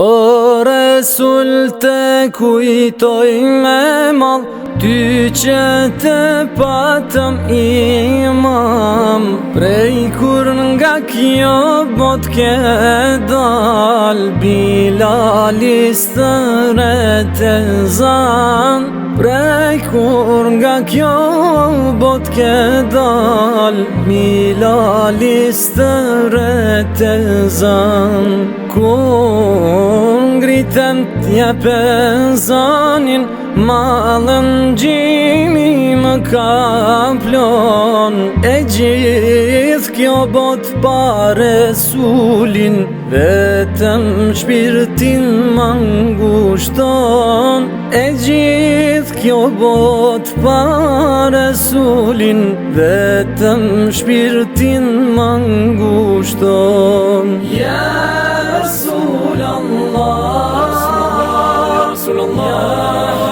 O Resul të kujtoj me mal Ty që të patëm imam Prej kur nga kjo bot ke dal Bilalis të rete zan Prej kur nga kjo bot ke dal Bilalis të Bilalis të rete zan kun gritën tja pezonin Ma dhe në gjimi më kaplon E gjimi kjo bot pa resulin Vetëm shpirtin më ngushton E gjith kjo bot pa resulin Vetëm shpirtin më ngushton Ja Rasul Allah Ja Rasul Allah Ja Rasul Allah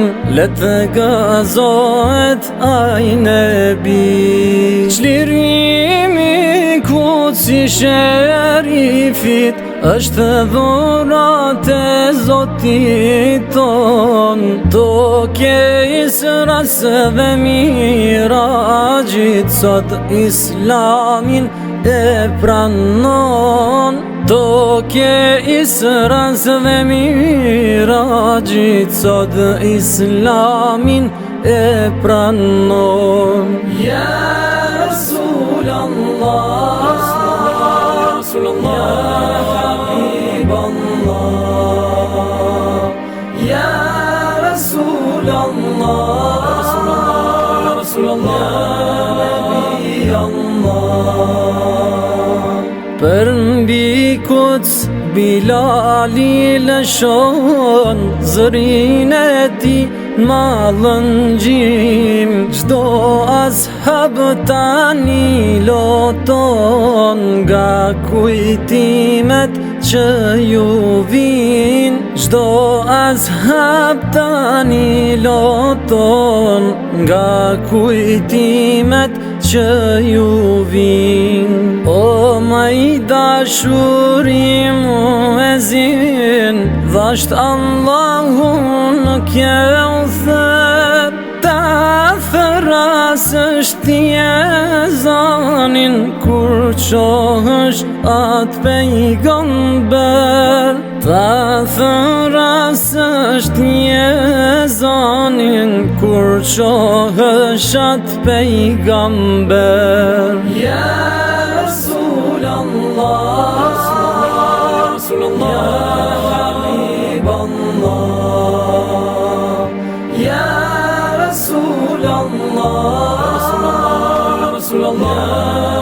zemrën Let dhe gazohet aj nebi Qlirimi kuci sherifit është dhurat e zotit ton Toke isras dhe mirajit Sot islamin e pranon To ke israz dhe mirajit Sot islamin e pranon Ja Rasul Allah Rasul Allah Ja Habib Allah Ja Rasul Allah Rasul Allah Ja Nabi Allah Për mbi kuts Bilali lëshon Zërin e ti ma gjim Gjdo ashab tani loton Nga kujtimet që ju vin Gjdo ashab tani loton Nga kujtimet që ju vin që ju vinë O ma i dashurim u e zin Dhasht Allahu në kje u thë Ta thëra së shtje zanin Kur që është atë pejgon bërë Ta thëra rast je zanin kur qohëshat pejgamber Ja Rasul Allah Rasul Allah Habib Allah Ja Rasul Allah Rasul Rasul Allah